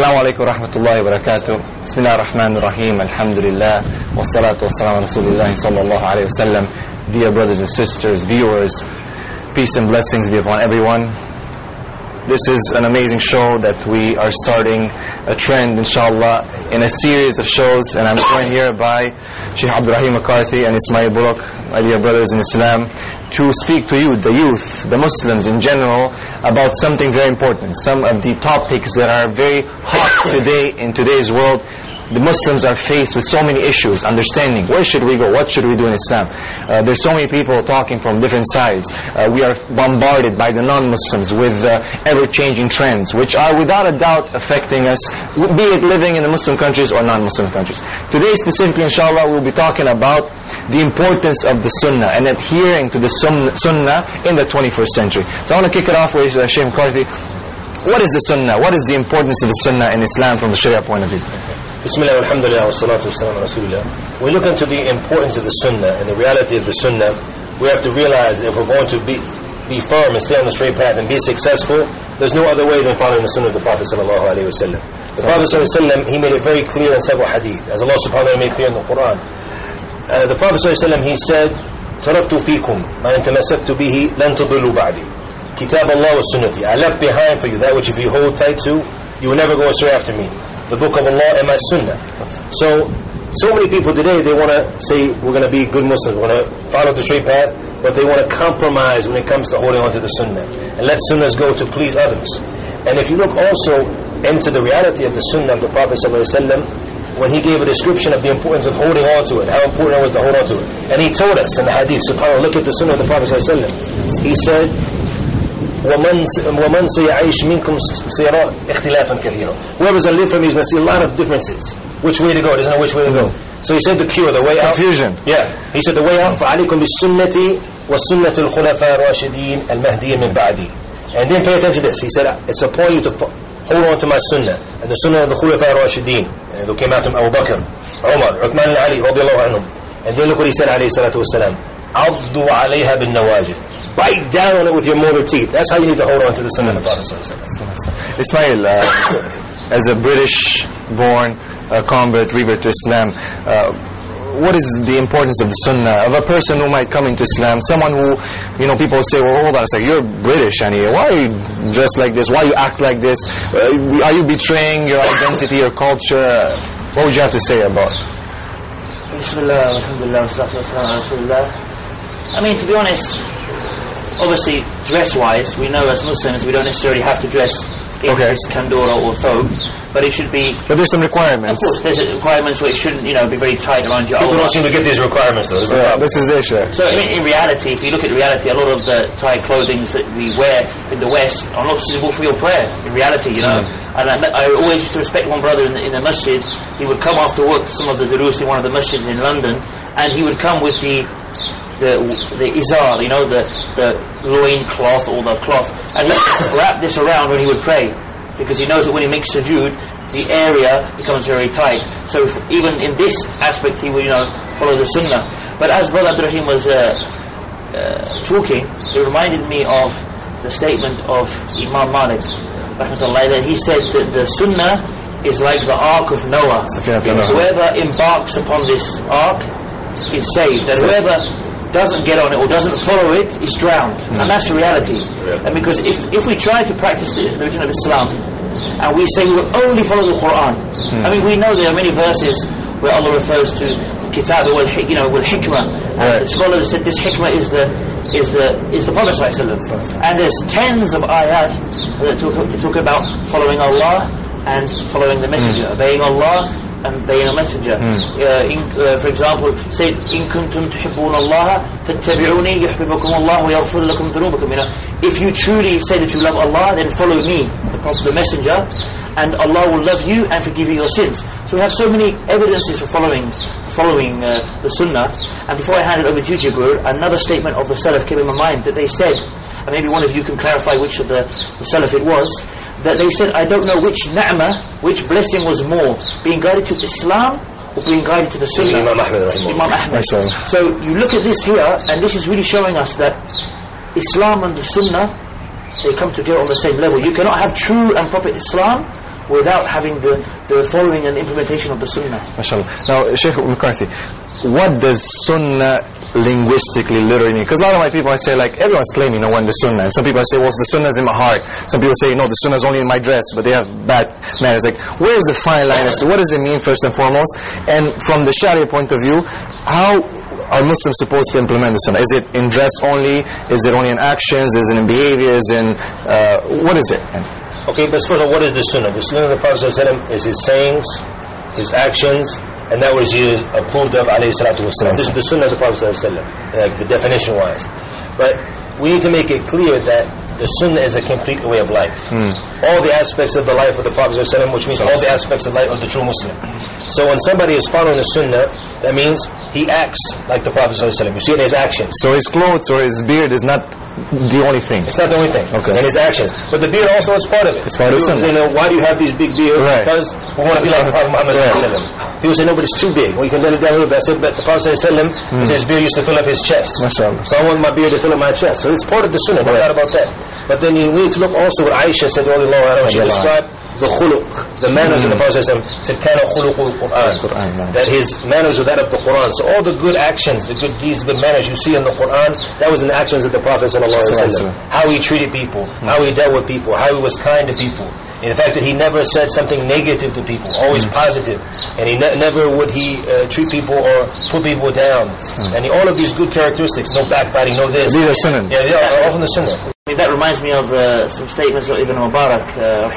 السلام عليكم ورحمة الله وبركاته بسم الله الرحمن الرحيم الحمد لله والصلاة والسلام على رسول الله صلى الله عليه وسلم Dear brothers and sisters, viewers, peace and blessings be upon everyone. This is an amazing show that we are starting a trend inshallah in a series of shows and I'm joined here by Sheikh Abdurrahim McCarthy and Ismail Bullock, my dear brothers in Islam, to speak to you, the youth, the Muslims in general, about something very important. Some of the topics that are very hot today in today's world. The Muslims are faced with so many issues, understanding where should we go, what should we do in Islam. Uh, there's so many people talking from different sides. Uh, we are bombarded by the non-Muslims with uh, ever-changing trends, which are without a doubt affecting us, be it living in the Muslim countries or non-Muslim countries. Today specifically, inshallah, we'll be talking about the importance of the Sunnah and adhering to the Sunnah in the 21st century. So I want to kick it off with uh, Sheikh McCarthy. What is the Sunnah? What is the importance of the Sunnah in Islam from the Sharia point of view? Bismillah, alhamdulillah, wassalatu wassalam, rasulullah. When we look into the importance of the sunnah and the reality of the sunnah, we have to realize that if we're going to be, be firm and stay on the straight path and be successful, there's no other way than following the sunnah of the Prophet sallallahu alaihi wasallam. The Prophet sallallahu he made it very clear in several hadith, as Allah subhanahu wa taala made clear in the Quran. Uh, the Prophet sallallahu he said, "Taraktu fikum ma intamasaktu bihi lan tadillu ba'di." Kitab Allah was sunnati. I left behind for you that which if you hold tight to, you will never go astray after me the book of Allah and my sunnah. So, so many people today, they want to say, we're going to be good Muslims, we're going to follow the straight path, but they want to compromise when it comes to holding on to the sunnah. And let sunnahs go to please others. And if you look also into the reality of the sunnah of the Prophet when he gave a description of the importance of holding on to it, how important it was to hold on to it. And he told us in the hadith, subhanAllah, look at the sunnah of the Prophet. He said, ومن ومن سيعيش منكم سيرى اختلافا كثيرا. Whoever's going to live from you is going to see a lot of differences. Which way to go? Doesn't know which way to go. So he said the cure, the way out. Confusion. Yeah. He said the way out. فعليكم بالسنة وسنة الخلفاء الراشدين المهديين من بعدي. And then pay attention to this. He said it's upon you to hold on to my sunnah and the sunnah of the khulafa rashidin. And they came out from Abu Bakr, Umar, Uthman and Ali radiallahu anhum. And then look what he said alayhi salatu wasalam. عضوا عليها بالنواجذ bite down on it with your molar teeth. That's how you need to hold on to the sunnah of the Prophet Ismail, uh, as a British-born uh, convert, revert to Islam, uh, what is the importance of the sunnah of a person who might come into Islam? Someone who, you know, people say, well, hold on a second, you're British, and why are you dressed like this? Why you act like this? Uh, are you betraying your identity, your culture? What would you have to say about it? Bismillah, alhamdulillah, wa I mean, to be honest, obviously, dress-wise, we know as Muslims we don't necessarily have to dress in Okay. this kandora or thobe, but it should be. But there's some requirements. Of requirements. course, there's requirements where it shouldn't, you know, be very tight around your People don't seem to get these requirements though. This is the Yeah, this is the issue. So in, in reality, if you look at reality, a lot of the tight clothing that we wear in the West are not suitable for your prayer. In reality, you know, mm. and I, I always used to respect one brother in the, in the masjid. He would come after work to some of the durus in one of the masjids in London, and he would come with the the the izar, you know, the the loin cloth or the cloth, and he would wrap this around when he would pray, because he knows that when he makes sujood, the area becomes very tight. So if, even in this aspect, he would, you know, follow the sunnah. But as Brother Abdurrahim was uh, uh, talking, it reminded me of the statement of Imam Malik, that he said that the sunnah is like the ark of Noah. Whoever embarks upon this ark is saved, and whoever doesn't get on it or doesn't follow it is drowned. And hmm. that's the reality. And because if, if we try to practice the religion of Islam, and we say we will only follow the Quran, hmm. I mean, we know there are many verses where Allah refers to kitab wal you know wal hikmah. And Right. scholars said this hikmah is the is the is the Prophet. And there's tens of ayat that talk, talk about following Allah and following the Messenger, hmm. obeying Allah and being a messenger. Uh, in, uh, for example, say, إن كنتم تحبون الله فاتبعوني يحببكم الله ويغفر لكم ذنوبكم. You know, if you truly say that you love Allah, then follow me, the Prophet, the messenger, and Allah will love you and forgive you your sins. So we have so many evidences for following following uh, the Sunnah. And before I hand it over to you, Jibril, another statement of the Salaf came in my mind that they said, and maybe one of you can clarify which of the, the Salaf it was, that they said, I don't know which ni'mah, which blessing was more, being guided to Islam or being guided to the Sunnah. Imam Ahmed. Imam Ahmed. So you look at this here, and this is really showing us that Islam and the Sunnah, they come together on the same level. You cannot have true and proper Islam without having the, the following and implementation of the Sunnah. MashaAllah. Now, Sheikh McCarthy, what does Sunnah linguistically, literally mean? Because a lot of my people, I say, like, everyone's claiming, you know, when the Sunnah. And some people say, well, the Sunnah is in my heart. Some people say, no, the Sunnah is only in my dress, but they have bad manners. Like, where's the fine line as to what does it mean, first and foremost? And from the Sharia point of view, how are Muslims supposed to implement the Sunnah? Is it in dress only? Is it only in actions? Is it in behaviors? In, uh, what is it? Okay, but first of all, what is the sunnah? The sunnah of the Prophet ﷺ is his sayings, his actions, and that was used, approved of alayhi salatu wasalam. This is the sunnah of the Prophet sallallahu like the definition wise. But we need to make it clear that the sunnah is a complete way of life. Hmm. All the aspects of the life of the Prophet sallallahu which means all the aspects of life of the true Muslim. So when somebody is following the sunnah, that means he acts like the Prophet sallallahu You see it in his actions. So his clothes or his beard is not the only thing. It's not the only thing. Okay. And his actions. But the beard also is part of it. It's part of People sunnah. say, you know, why do you have these big beards? Right. Because we want to be like the Prophet Muhammad Right. wasallam. People say, no, but it's too big. Well, you can let it down a little bit. I said, but the Prophet alaihi wasallam, his hmm. beard used to fill up his chest. MashaAllah. So I want my beard to fill up my chest. So it's part of the sunnah, no Right. doubt about that. But then you need to look also what Aisha said, anha, she described the khuluq, the manners of the Prophet said, kana khuluqul Qur'an. That his manners were that of the Quran. So all the good actions, the good deeds, the good manners you see in the Quran, that was in the actions of the Prophet sallallahu alaihi wasallam. How he treated people, hmm. how he dealt with people, how he was kind to people. And the fact that he never said something negative to people, always hmm. positive. And he ne- never would he uh, treat people or put people down. Hmm. And he, all of these good characteristics, no backbiting, no this. These are sunnah. Yeah, they are all from the sunnah. Mean, that reminds me of uh, some statements of Ibn Mubarak, uh,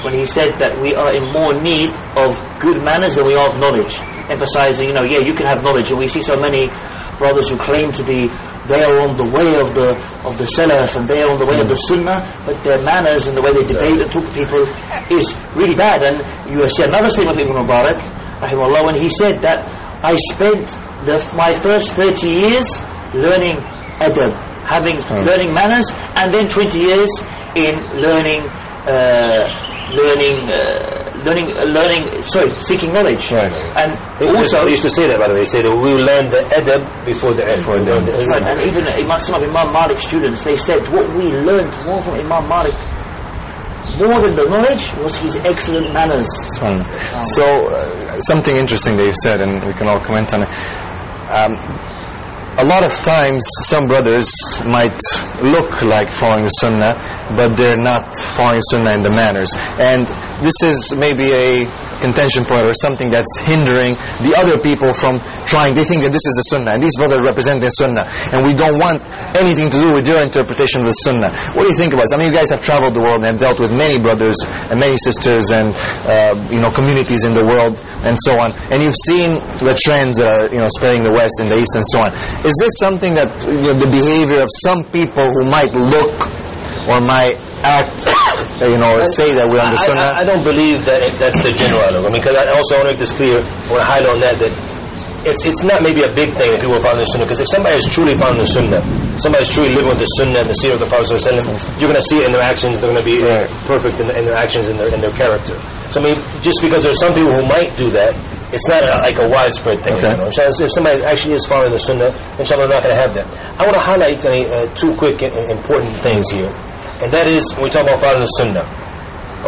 when he said that we are in more need of good manners than we are of knowledge. Emphasizing, you know, yeah, you can have knowledge, and we see so many brothers who claim to be they are on the way of the of the Salaf and they are on the way of the Sunnah, but their manners and the way they debate and talk to people is really bad. And you see another statement of Ibn Mubarak, when he said that I spent the, my first 30 years learning adab, having learning manners, and then 20 years in learning, uh, learning, uh, learning, uh, learning. Sorry, seeking knowledge. Right. And They also, used to say that, by the way. They say that we learn the adab before the ilm. Before the ilm. We learn Right, and even Imam, some of Imam Malik's students, they said what we learned more from Imam Malik, more than the knowledge, was his excellent manners. So, uh, something interesting that you said, and we can all comment on it. Um, a lot of times, some brothers might look like following Sunnah, but they're not following Sunnah in the manners. And this is maybe a contention point or something that's hindering the other people from trying. They think that this is the Sunnah, and these brothers represent the Sunnah, and we don't want anything to do with your interpretation of the Sunnah. What do you think about this? I mean, you guys have traveled the world and have dealt with many brothers and many sisters and uh, you know communities in the world and so on, and you've seen the trends that are you know spreading the West and the East and so on. Is this something that you know, the behavior of some people who might look or might act, uh, you know, say that we understand I? I, I don't believe that it, that's the general outlook. I mean, because I also want to make this clear, I want to highlight on that, that it's, it's not maybe a big thing that people are following the Sunnah, because if somebody is truly following the Sunnah, somebody is truly living with the Sunnah and the seer of the Prophet you're going to see it in their actions, they're going to be uh, Right. perfect in, in their actions and their, in their character. So I mean, just because there's some people who might do that, it's not a, like a widespread thing. Okay. You know? If somebody actually is following the Sunnah, inshallah, they're not going to have that. I want to highlight uh, uh, two quick and important things here, and that is when we talk about following the Sunnah.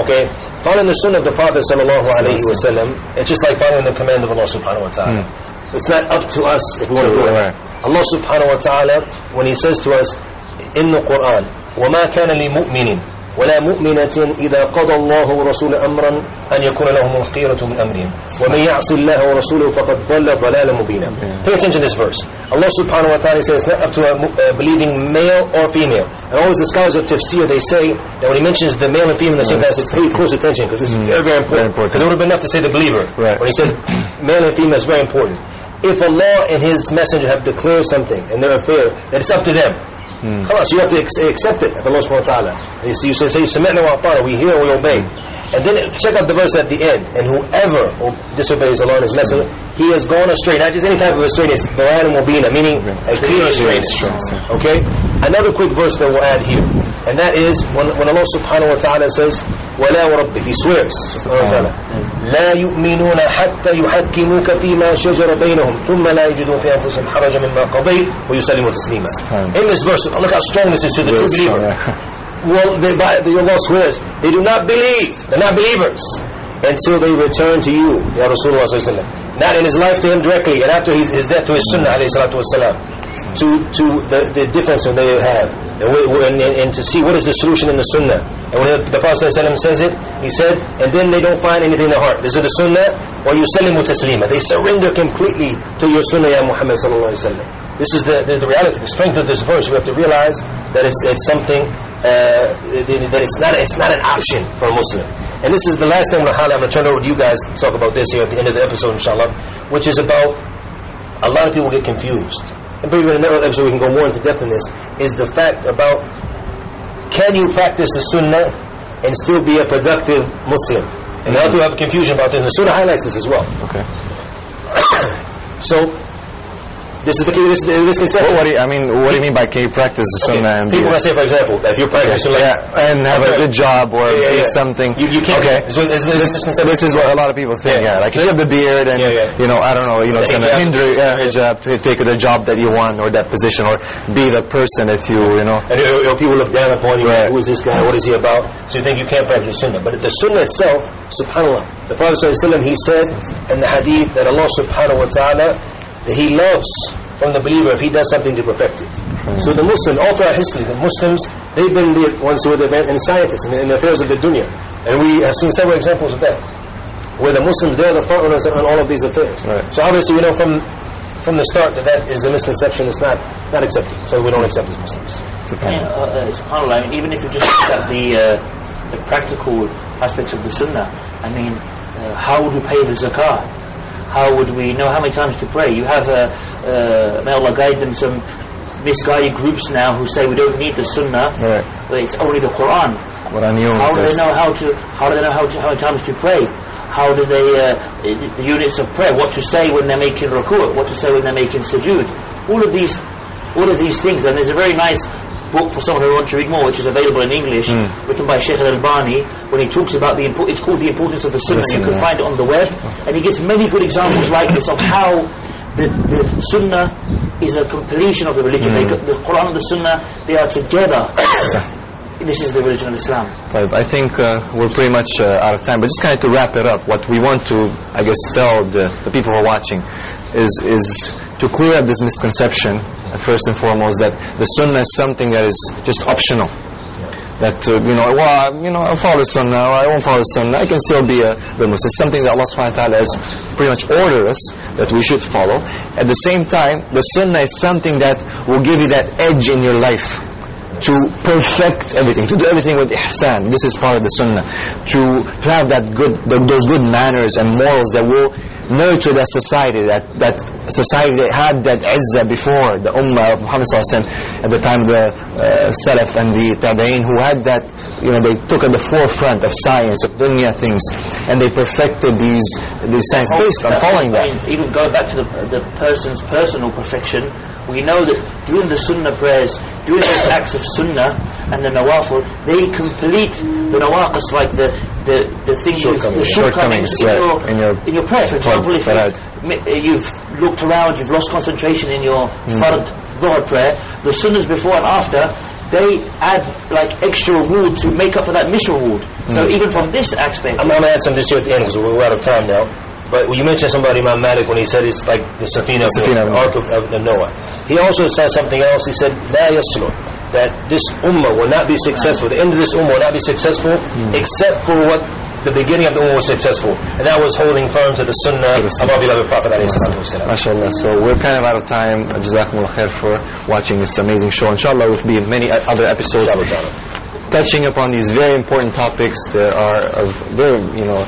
Okay, following the Sunnah of the Prophet sallallahu alaihi wasallam, it's just like following the command of Allah subhanahu wa taala. It's not up to us if we want to do it. Right. Allah subhanahu wa ta'ala, when He says to us in the Quran, وَمَا كَانَ لِمُؤْمِنٍ ولا مؤمنة إذا قضى الله ورسوله أمرا أن يكون لهم الخيرة من أمرهم ومن يعص الله ورسوله فقد ضل ضلالا مبينا Pay attention to this verse. Allah subhanahu wa ta'ala says it's not up to a mu- uh, believing male or female. And always the scholars of tafsir, they say that when he mentions the male and female in the same time, they say pay close attention because this is very, very important. important. Because it would have been enough to say the believer. Right. When he said male and female is very important. If Allah and His Messenger have declared something in their affair, then it's up to them. Khalas, you have to ex- accept it of Allah subhanahu wa ta'ala. You see, you say, say "Sami'na wa ata'na," we hear and we obey. And then check out the verse at the end. And whoever o- disobeys Allah and His Messenger, he has gone astray. Not just any type of astrayness, bayan mubina, meaning a clear astrayness. Okay? Another quick verse that we'll add here. And that is when, when Allah subhanahu wa ta'ala says, وَلَا وَرَبِّكَ He swears, subhanahu wa ta'ala, لا يؤمنون حتى يحكموك فيما شجر بينهم ثم لا يجدون في أنفسهم حرجا مما قضيت ويسلموا تسليما. In this verse, look how strong this is to the true believer. Well, they, by, the Allah swears, they do not believe. They're not believers until they return to you, Ya Rasulullah sallallahu alaihi wasallam. Not in his life to him directly, and after his, his death to his Sunnah alayhi salatu wasalam. to, to the, the difference that they have. And, we, and, and to see what is the solution in the Sunnah. And when the Prophet wasallam says it, he said, and then they don't find anything in their heart. This is the Sunnah, or you yusallimu taslima. They surrender completely to your Sunnah, Ya Muhammad wasallam. This is the, the, the reality, the strength of this verse. We have to realize that it's, it's something uh, that it's not it's not an option for a Muslim. And this is the last thing to. I'm going to turn over to you guys to talk about this here at the end of the episode, inshallah, which is about a lot of people get confused. And maybe in another episode we can go more into depth in this. Is the fact about can you practice the Sunnah and still be a productive Muslim? And a lot of people have a confusion about this. And the Sunnah highlights this as well. Okay. So this is the this, is the misconception. What, what do you, I mean, what do you mean by can you practice the sunnah and People can say, for example, if you're practicing like yeah, and have Okay. a good job or Yeah, yeah, yeah. something. You- you can't- Okay. so is this- this, this- this is what a lot of people think. Yeah. Yeah, like if you have the beard and Yeah, yeah. you know, I don't know, you know, it's gonna hijab. hinder yeah, hijab to take the job that you want or that position or be the person that you, you know. And you know, people look down upon you. Right. Who is this guy? What is he about? So you think you can't practice Sunnah. But the Sunnah itself, Subhanallah, the Prophet he said in the Hadith that Allah Subhanahu wa Taala that He loves from the believer if he does something to perfect it. So the Muslim, all throughout history, the Muslims they've been the ones who are the and scientists in the, in the affairs of the dunya, and we have seen several examples of that, where the Muslims they're the front runners on all of these affairs. Right. So obviously we know from from the start that that is a misconception that's not not accepted. So we don't accept as Muslims. Yeah, uh, uh, subhanAllah, I mean, even if you just look at the, uh, the practical aspects of the sunnah, I mean, uh, how would we pay the zakah? How would we know how many times to pray? You have, uh, uh, may Allah guide them, some misguided groups now who say we don't need the sunnah, Right. but it's only the Quran. What I knew How do they know how to? How do they know how, to, how many times to pray? How do they uh, the, the units of prayer? What to say when they're making ruku'? What to say when they're making sujood? All of these, all of these things. And there's a very nice book for someone who wants to read more, which is available in English, written by Sheikh Al-Albani, when he talks about the impo- it's called the importance of the Sunnah. You can find it on the web, and he gives many good examples like this of how the, the Sunnah is a completion of the religion. They, the Quran and the Sunnah, they are together. this is the religion of Islam. I think uh, we're pretty much uh, out of time, but just kind of to wrap it up, what we want to, I guess, tell the, the people who are watching is is to clear up this misconception, first and foremost, that the sunnah is something that is just optional. That, uh, you know, well, I- you know, I'll follow the sunnah, or I won't follow the sunnah, I can still be a Muslim. It's something that Allah subhanahu wa ta'ala has pretty much ordered us that we should follow. At the same time, the sunnah is something that will give you that edge in your life to perfect everything, to do everything with ihsan. This is part of the sunnah. To, to have that good, th those good manners and morals that will nurture that society, that, that society that had that izzah before, the ummah of Muhammad sallallahu alaihi wasallam, at the time the uh, Salaf and the Tabi'een, who had that, you know, they took at the forefront of science, of dunya things, and they perfected these, these science based on following that. even going back to the, the person's personal perfection, we know that doing the sunnah prayers, doing the acts of sunnah and the nawafil, they complete the nawaqis, like the the, the things, the Shortcomings. shortcomings, Shortcomings, in, right, your, in your in your prayer. For example, if Farad. you've, mi- you've looked around, you've lost concentration in your fard, dhuhr prayer, the sunnahs before and after, they add like extra reward to make up for that misreward. So even from this aspect, I'm, I'm going to add some just here at the end because we're out of time now. But you mentioned somebody, Imam Malik, when he said it's like the Safina, of Safina the of Ark of, of Noah. He also said something else. He said, لا يصلح that this ummah will not be successful, the end of this ummah will not be successful hmm. except for what the beginning of the ummah was successful. And that was holding firm to the sunnah of our beloved Prophet alayhi salatu wasalam. MashaAllah. So we're kind of out of time. Jazakumullah khair for watching this amazing show. Inshallah, there will be in many other episodes touching upon these very important topics that are of very, you know,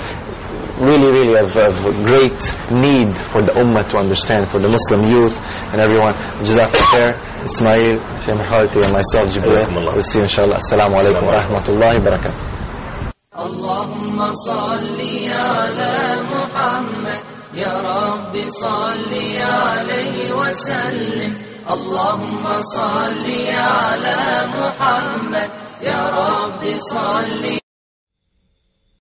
really, really of, of great need for the ummah to understand, for the Muslim youth and everyone. Jazakumullah khair. Ismail, Shaykh Khaliti and myself, Jibreel. Jazakumullah. We'll see you inshallah. Assalamu alaikum wa rahmatullahi wa barakatuh. اللهم صل على محمد يا رب صل عليه وسلم اللهم صل على محمد يا رب صل